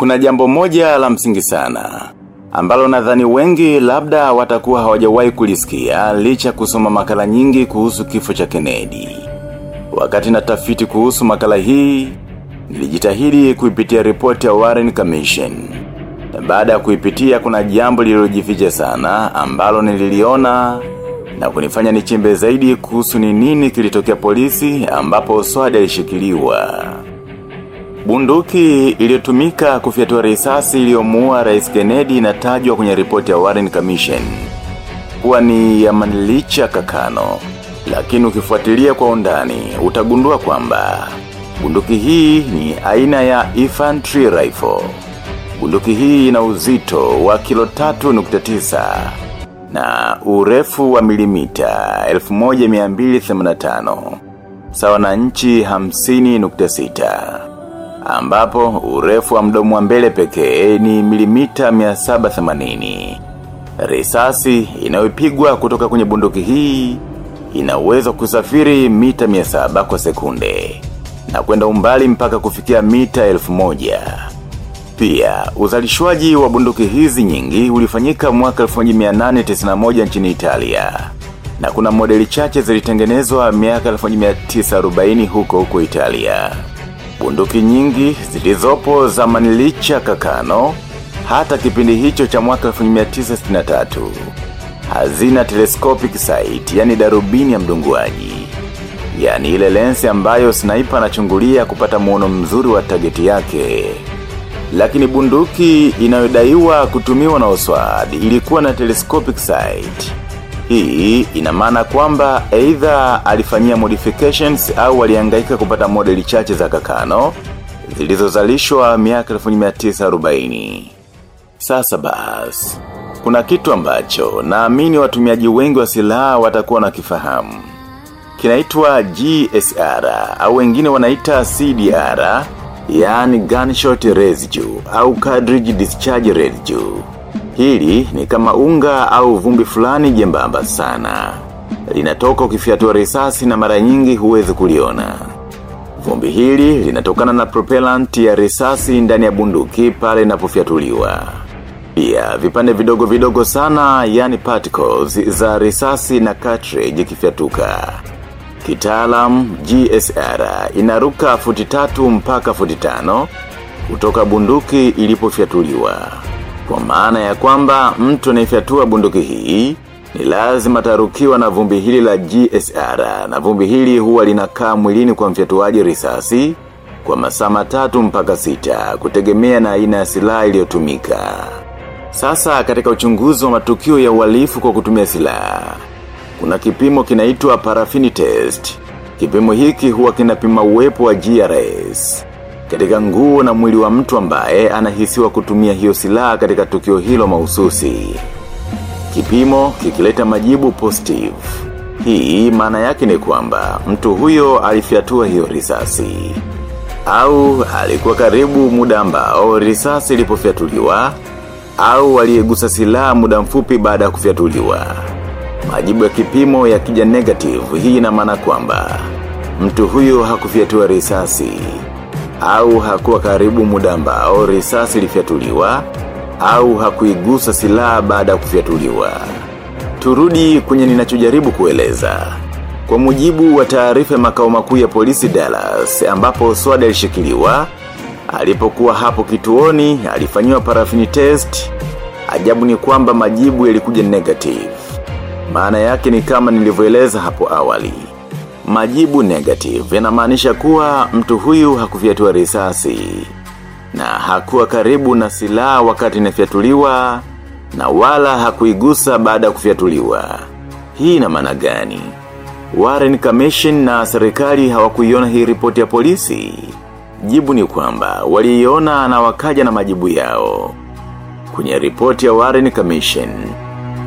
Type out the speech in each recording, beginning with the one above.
Kuna jambo moja la msingi sana. Ambalo nadhani wengi labda watakuwa hawajawahi kulisikia licha kusoma makala nyingi kuhusu kifo cha Kennedy. Wakati natafiti kuhusu makala hii, nilijitahidi kuipitia ripoti ya Warren Commission. Na baada ya kuipitia kuna jambo lililojificha sana ambalo nililiona na kunifanya nichimbe zaidi kuhusu ni nini kilitokea polisi ambapo Swadi alishikiliwa. Bunduki iliyotumika kufyatua risasi iliyomuua Rais Kennedy inatajwa kwenye ripoti ya Warren Commission. Kuwa ni ya Manilicha Kakano. Lakini ukifuatilia kwa undani, utagundua kwamba bunduki hii ni aina ya infantry rifle. Bunduki hii ina uzito wa kilo 3.9 na urefu wa milimita 1285 sawa na nchi 50.6 ambapo urefu wa mdomo wa mbele pekee ni milimita 780. Risasi inayopigwa kutoka kwenye bunduki hii ina uwezo kusafiri mita 700 kwa sekunde na kwenda umbali mpaka kufikia mita 1000. Pia, uzalishwaji wa bunduki hizi nyingi ulifanyika mwaka 1891 nchini Italia. Na kuna modeli chache zilitengenezwa miaka 1940 huko huko Italia. Bunduki nyingi zilizopo za manilicha kakano hata kipindi hicho cha mwaka 1963. Hazina telescopic sight, yani darubini ya mdunguaji. Yani ile lensi ambayo sniper anachungulia kupata muono mzuri wa tageti yake. Lakini bunduki inayodaiwa kutumiwa na Oswald ilikuwa na telescopic sight. Hii ina maana kwamba either alifanyia modifications au alihangaika kupata modeli chache za kakano zilizozalishwa miaka 1940. Sasa basi, kuna kitu ambacho naamini watumiaji wengi wa silaha watakuwa na kifahamu. Kinaitwa GSR au wengine wanaita CDR, yani gunshot residue au cartridge discharge residue. Hili ni kama unga au vumbi fulani jembamba sana. Linatoka ukifyatua risasi na mara nyingi huwezi kuliona. Vumbi hili linatokana na propellant ya risasi ndani ya bunduki pale inapofyatuliwa. Pia vipande vidogo vidogo sana yani particles za risasi na cartridge ikifyatuka. Kitaalam GSR inaruka futi tatu mpaka futi tano kutoka bunduki ilipofyatuliwa. Kwa maana ya kwamba mtu anayefyatua bunduki hii ni lazima tarukiwa na vumbi hili la GSR na vumbi hili huwa linakaa mwilini kwa mfyatuaji risasi kwa masaa matatu mpaka sita kutegemea na aina ya silaha iliyotumika. Sasa katika uchunguzi wa matukio ya uhalifu kwa kutumia silaha kuna kipimo kinaitwa paraffin test. Kipimo hiki huwa kinapima uwepo wa GRS katika nguo na mwili wa mtu ambaye anahisiwa kutumia hiyo silaha katika tukio hilo mahususi. Kipimo kikileta majibu positive. Hii maana yake ni kwamba mtu huyo alifyatua hiyo risasi. Au alikuwa karibu muda ambao risasi ilipofyatuliwa au aliyegusa silaha muda mfupi baada ya kufyatuliwa. Majibu ya kipimo yakija negative hii ina maana kwamba mtu huyo hakufyatua risasi au hakuwa karibu muda ambao risasi ilifyatuliwa au hakuigusa silaha baada ya kufyatuliwa. Turudi kwenye ninachojaribu kueleza. Kwa mujibu wa taarifa makao makuu ya polisi Dallas ambapo Swada alishikiliwa, alipokuwa hapo kituoni alifanyiwa parafini test. Ajabu ni kwamba majibu yalikuja negative. Maana yake ni kama nilivyoeleza hapo awali. Majibu negative yanamaanisha kuwa mtu huyu hakufyatua risasi na hakuwa karibu na silaha wakati inafyatuliwa na wala hakuigusa baada ya kufyatuliwa. Hii ina maana gani? Warren Commission na serikali hawakuiona hii ripoti ya polisi. Jibu ni kwamba waliiona na wakaja na majibu yao. Kwenye ripoti ya Warren Commission,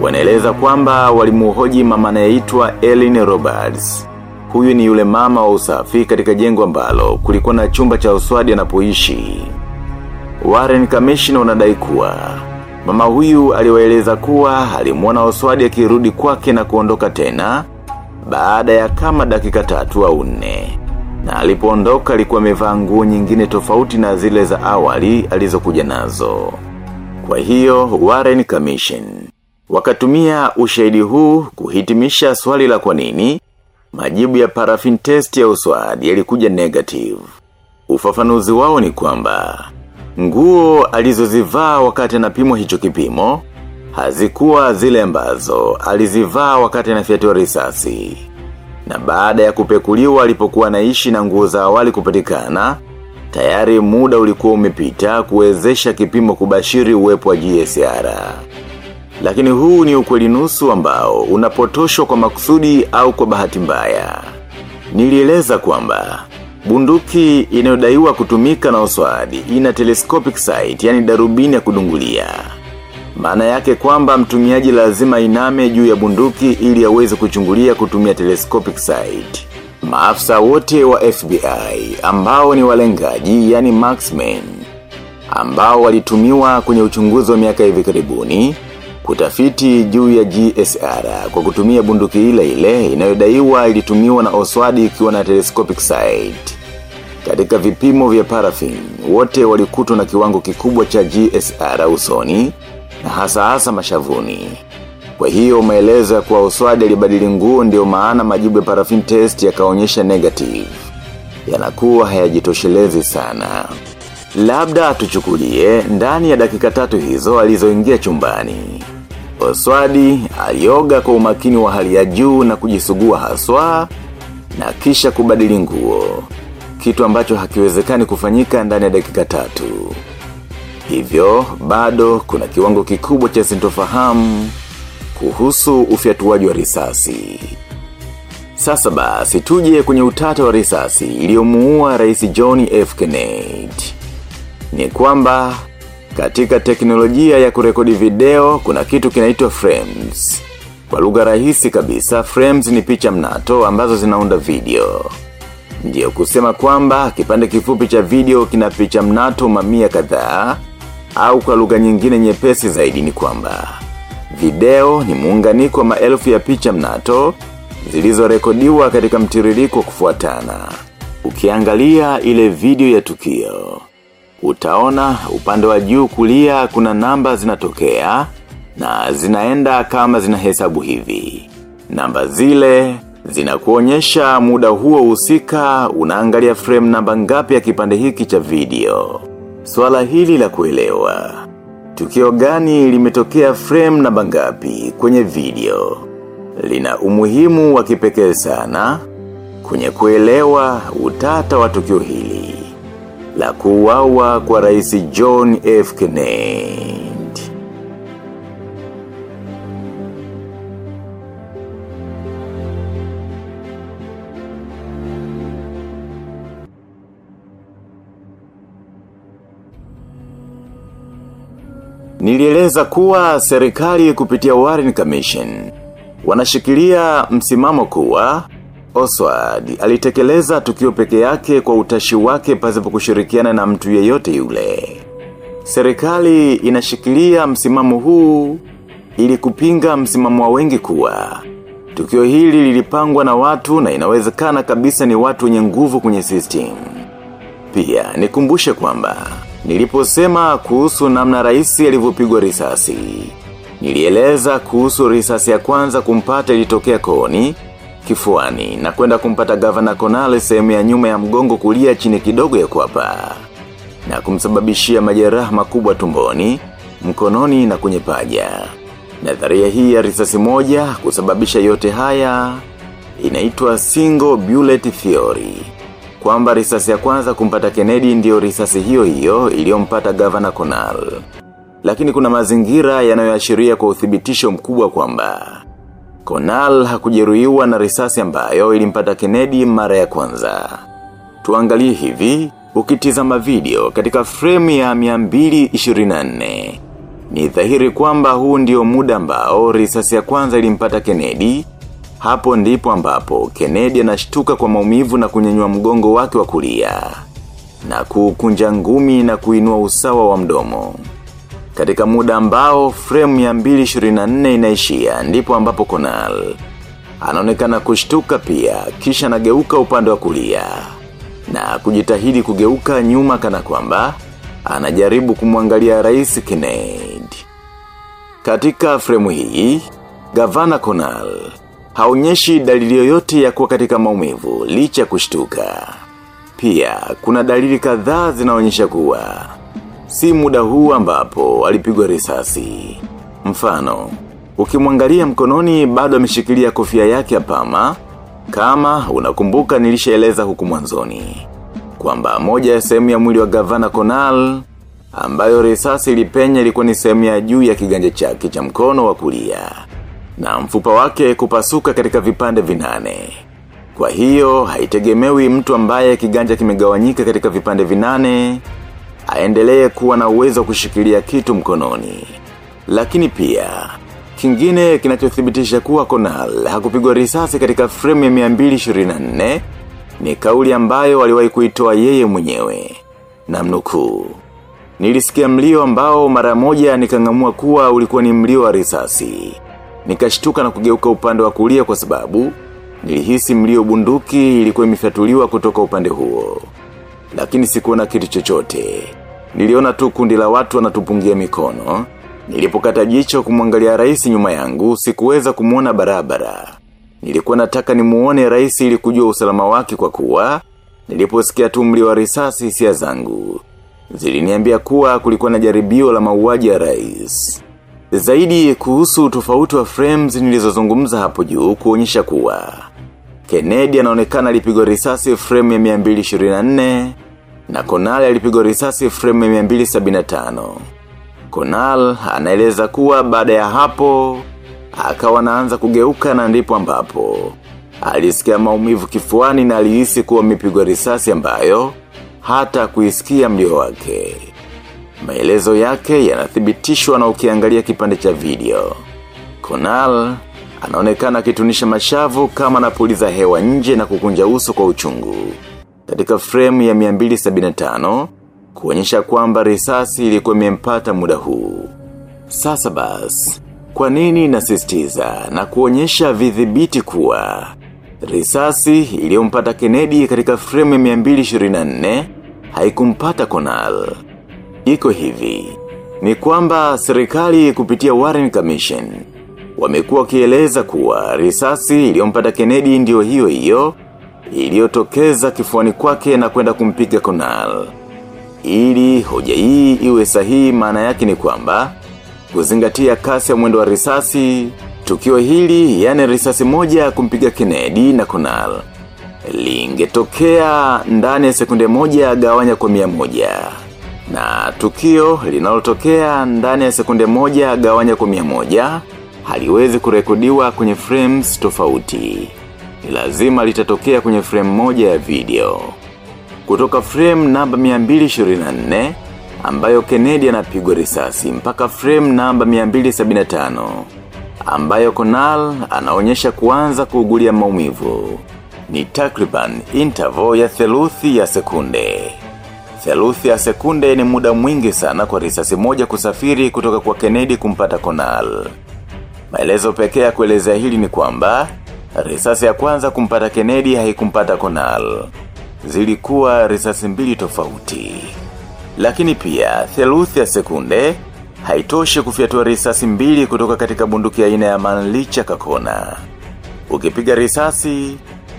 wanaeleza kwamba walimuhoji mama anayeitwa Ellen Roberts. Huyu ni yule mama wa usafi katika jengo ambalo kulikuwa na chumba cha uswadi anapoishi. Warren Commission wanadai kuwa mama huyu aliwaeleza kuwa alimuona Oswadi akirudi kwake na kuondoka tena baada ya kama dakika tatu au nne. Na alipoondoka alikuwa amevaa nguo nyingine tofauti na zile za awali alizokuja nazo. Kwa hiyo, Warren Commission. Wakatumia ushahidi huu kuhitimisha swali la kwa nini, majibu ya paraffin test ya uswadi yalikuja negative. Ufafanuzi wao ni kwamba, nguo alizozivaa wakati anapimwa hicho kipimo, hazikuwa zile ambazo alizivaa wakati anafyatiwa risasi. Na baada ya kupekuliwa alipokuwa naishi na nguo za awali kupatikana, tayari muda ulikuwa umepita kuwezesha kipimo kubashiri uwepo wa GSR. Lakini huu ni ukweli nusu ambao unapotoshwa kwa makusudi au kwa bahati mbaya. Nilieleza kwamba bunduki inayodaiwa kutumika na oswadi ina telescopic sight, yani darubini ya kudungulia. Maana yake kwamba mtumiaji lazima iname juu ya bunduki ili aweze kuchungulia kutumia telescopic sight. Maafisa wote wa FBI ambao ni walengaji yani marksmen ambao walitumiwa kwenye uchunguzi wa miaka hivi karibuni kutafiti juu ya GSR kwa kutumia bunduki ile ile inayodaiwa ilitumiwa na Oswadi ikiwa na telescopic sight. Katika vipimo vya paraffin, wote walikutwa na kiwango kikubwa cha GSR usoni na hasa hasa mashavuni. Kwa hiyo maelezo ya kuwa Oswadi alibadili nguo ndio maana majibu ya paraffin test yakaonyesha negative. Yanakuwa hayajitoshelezi sana. Labda tuchukulie ndani ya dakika tatu hizo alizoingia chumbani. Oswadi alioga kwa umakini wa hali ya juu na kujisugua haswa na kisha kubadili nguo. Kitu ambacho hakiwezekani kufanyika ndani ya dakika tatu. Hivyo, bado kuna kiwango kikubwa cha sintofahamu kuhusu ufyatuaji wa risasi. Sasa basi tuje kwenye utata wa risasi iliyomuua rais John F. Kennedy. Ni kwamba katika teknolojia ya kurekodi video kuna kitu kinaitwa frames. Kwa lugha rahisi kabisa, frames ni picha mnato ambazo zinaunda video. Ndiyo kusema kwamba kipande kifupi cha video kina picha mnato mamia kadhaa au kwa lugha nyingine nyepesi zaidi ni kwamba video ni muunganiko wa maelfu ya picha mnato zilizorekodiwa katika mtiririko kufuatana. Ukiangalia ile video ya tukio utaona upande wa juu kulia kuna namba zinatokea na zinaenda kama zinahesabu hivi. Namba zile zinakuonyesha muda huo husika unaangalia frame namba ngapi ya kipande hiki cha video. Swala hili la kuelewa. Tukio gani limetokea frame namba ngapi kwenye video. Lina umuhimu wa kipekee sana kwenye kuelewa utata wa tukio hili la kuuawa kwa rais John F. Kennedy. Nilieleza kuwa serikali kupitia Warren Commission wanashikilia msimamo kuwa Oswald alitekeleza tukio peke yake kwa utashi wake pasipo kushirikiana na mtu yeyote yule. Serikali inashikilia msimamo huu ili kupinga msimamo wa wengi kuwa. Tukio hili lilipangwa na watu na inawezekana kabisa ni watu wenye nguvu kwenye system. Pia nikumbushe kwamba niliposema kuhusu namna raisi alivyopigwa risasi. Nilieleza kuhusu risasi ya kwanza kumpata ilitokea kooni kifuani na kwenda kumpata gavana Konale sehemu ya nyuma ya mgongo kulia chini kidogo ya kuapa. na kumsababishia majeraha makubwa tumboni, mkononi na kwenye paja. Nadharia hii ya risasi moja kusababisha yote haya inaitwa single bullet theory. Kwamba risasi ya kwanza kumpata Kennedy ndiyo risasi hiyo hiyo iliyompata gavana Konal. Lakini kuna mazingira yanayoashiria kwa uthibitisho mkubwa kwamba Konal hakujeruhiwa na risasi ambayo ilimpata Kennedy mara ya kwanza. Tuangalie hivi, ukitizama video katika frame ya 224. Ni dhahiri kwamba huu ndio muda ambao risasi ya kwanza ilimpata Kennedy. Hapo ndipo ambapo Kennedy anashtuka kwa maumivu na kunyanyua mgongo wake wa kulia. Na kukunja ngumi na kuinua usawa wa mdomo. Katika muda ambao frame ya 224 inaishia ndipo ambapo Konal anaonekana kushtuka pia kisha anageuka upande wa kulia na kujitahidi kugeuka nyuma kana kwamba anajaribu kumwangalia rais Kennedy. Katika fremu hii, Gavana Konal haonyeshi dalili yoyote ya kuwa katika maumivu licha kushtuka. Pia, kuna dalili kadhaa zinaonyesha kuwa si muda huu ambapo alipigwa risasi. Mfano, ukimwangalia mkononi bado ameshikilia kofia yake ya pama, kama unakumbuka nilishaeleza huku mwanzoni. Kwamba moja ya sehemu ya mwili wa gavana Konal, ambayo risasi ilipenya ilikuwa ni sehemu ya juu ya kiganja chake cha mkono wa kulia. Na mfupa wake kupasuka katika vipande vinane. Kwa hiyo, haitegemewi mtu ambaye kiganja kimegawanyika katika vipande vinane, aendelee kuwa na uwezo wa kushikilia kitu mkononi. Lakini pia, kingine kinachothibitisha kuwa Konal hakupigwa risasi katika frame ya 224 ni kauli ambayo aliwahi kuitoa yeye mwenyewe. Na mnukuu. Nilisikia mlio ambao mara moja nikangamua kuwa ulikuwa ni mlio wa risasi. Nikashtuka na kugeuka upande wa kulia kwa sababu nilihisi mlio bunduki ilikuwa imefyatuliwa kutoka upande huo. Lakini sikuona kitu chochote. Niliona tu kundi la watu wanatupungia mikono. Nilipokata jicho kumwangalia rais nyuma yangu sikuweza kumuona barabara. Nilikuwa nataka nimuone rais ili kujua usalama wake kwa kuwa niliposikia tu mlio wa risasi hisia zangu. Ziliniambia kuwa kulikuwa na jaribio la mauaji ya rais. Zaidi kuhusu tofauti wa frames nilizozungumza hapo juu kuonyesha kuwa Kennedy anaonekana alipigwa risasi frame ya 224 na Konal alipigwa risasi frame ya 275. Konal anaeleza kuwa baada ya hapo akawa anaanza kugeuka na ndipo ambapo alisikia maumivu kifuani na alihisi kuwa amepigwa risasi ambayo hata kuisikia mlio wake. Maelezo yake yanathibitishwa na ukiangalia kipande cha video. Konal anaonekana akitunisha mashavu kama anapuliza hewa nje na kukunja uso kwa uchungu. Katika frame ya 275 kuonyesha kwamba risasi ilikuwa imempata muda huu. Sasa basi, kwa nini nasisitiza na kuonyesha vidhibiti kuwa risasi iliyompata Kennedy katika frame ya 224 haikumpata Konal. Iko hivi, ni kwamba serikali kupitia Warren Commission wamekuwa wakieleza kuwa risasi iliyompata Kennedy ndio hiyo hiyo iliyotokeza kifuani kwake na kwenda kumpiga Konal. Ili hoja hii iwe sahihi maana yake ni kwamba kuzingatia kasi ya mwendo wa risasi, tukio hili yani risasi moja kumpiga Kennedy na Konal. Lingetokea ndani ya sekunde moja gawanya kwa mia moja. Na tukio linalotokea ndani ya sekunde moja gawanya kwa mia moja, haliwezi kurekodiwa kwenye frames tofauti. Lazima litatokea kwenye frame moja ya video. Kutoka frame namba 224, ambayo Kennedy anapigwa risasi mpaka frame namba 275, ambayo Konal anaonyesha kuanza kuugulia maumivu. Ni takriban interval ya theluthi ya sekunde. Theluthi ya sekunde ni muda mwingi sana kwa risasi moja kusafiri kutoka kwa Kennedy kumpata Konal. Maelezo pekee ya kuelezea hili ni kwamba, risasi ya kwanza kumpata Kennedy haikumpata Konal. Zilikuwa risasi mbili tofauti. Lakini pia, theluthi ya sekunde, haitoshi kufyatua risasi mbili kutoka katika bunduki aina ya manlicha kakona. Ukipiga risasi,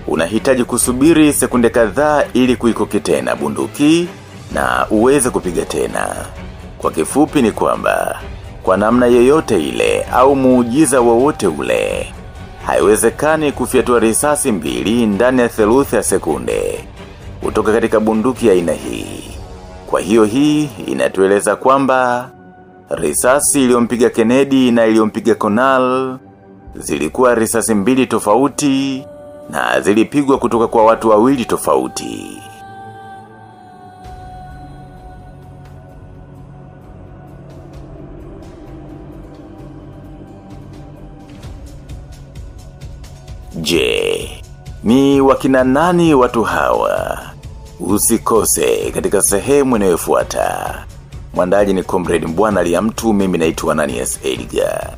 unahitaji kusubiri sekunde kadhaa ili kuikoki tena bunduki na uweze kupiga tena. Kwa kifupi ni kwamba, kwa namna yeyote ile au muujiza wowote ule, haiwezekani kufyatua risasi mbili ndani ya theluthi ya sekunde kutoka katika bunduki ya aina hii. Kwa hiyo hii inatueleza kwamba risasi iliyompiga Kennedy na iliyompiga Konal zilikuwa risasi mbili tofauti na zilipigwa kutoka kwa watu wawili tofauti. Je, ni wakina nani watu hawa? Usikose katika sehemu inayofuata. Mwandaji ni Comrade Mbwana Liamtu, mtu mimi naitwa Ananias Edgar.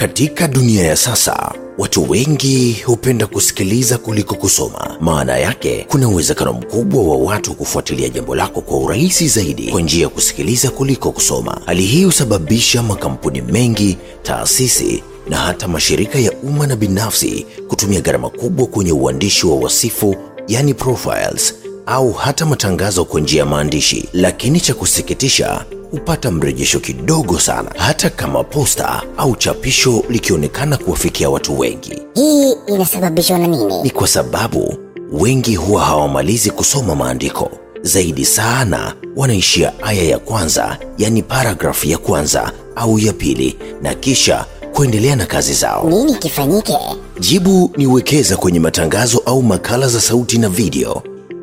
Katika dunia ya sasa, watu wengi hupenda kusikiliza kuliko kusoma. Maana yake, kuna uwezekano mkubwa wa watu kufuatilia jambo lako kwa urahisi zaidi kwa njia ya kusikiliza kuliko kusoma. Hali hii husababisha makampuni mengi, taasisi na hata mashirika ya umma na binafsi kutumia gharama kubwa kwenye uandishi wa wasifu, yani profiles, au hata matangazo kwa njia ya maandishi. Lakini cha kusikitisha hupata mrejesho kidogo sana, hata kama posta au chapisho likionekana kuwafikia watu wengi. Hii inasababishwa na nini? Ni kwa sababu wengi huwa hawamalizi kusoma maandiko, zaidi sana wanaishia aya ya kwanza, yani paragrafu ya kwanza au ya pili, na kisha kuendelea na kazi zao. Nini kifanyike? Jibu ni wekeza kwenye matangazo au makala za sauti na video.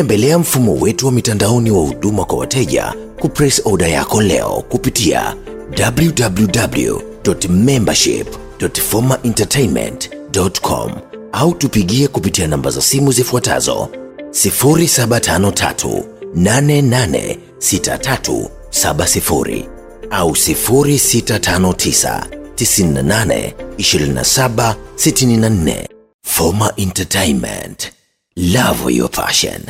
Tembelea mfumo wetu wa mitandaoni wa huduma kwa wateja kupress order yako leo kupitia www.membership.formaentertainment.com au tupigie kupitia namba za simu zifuatazo 0753 886370 au 0659 98 27 64. Former Entertainment. Love your passion.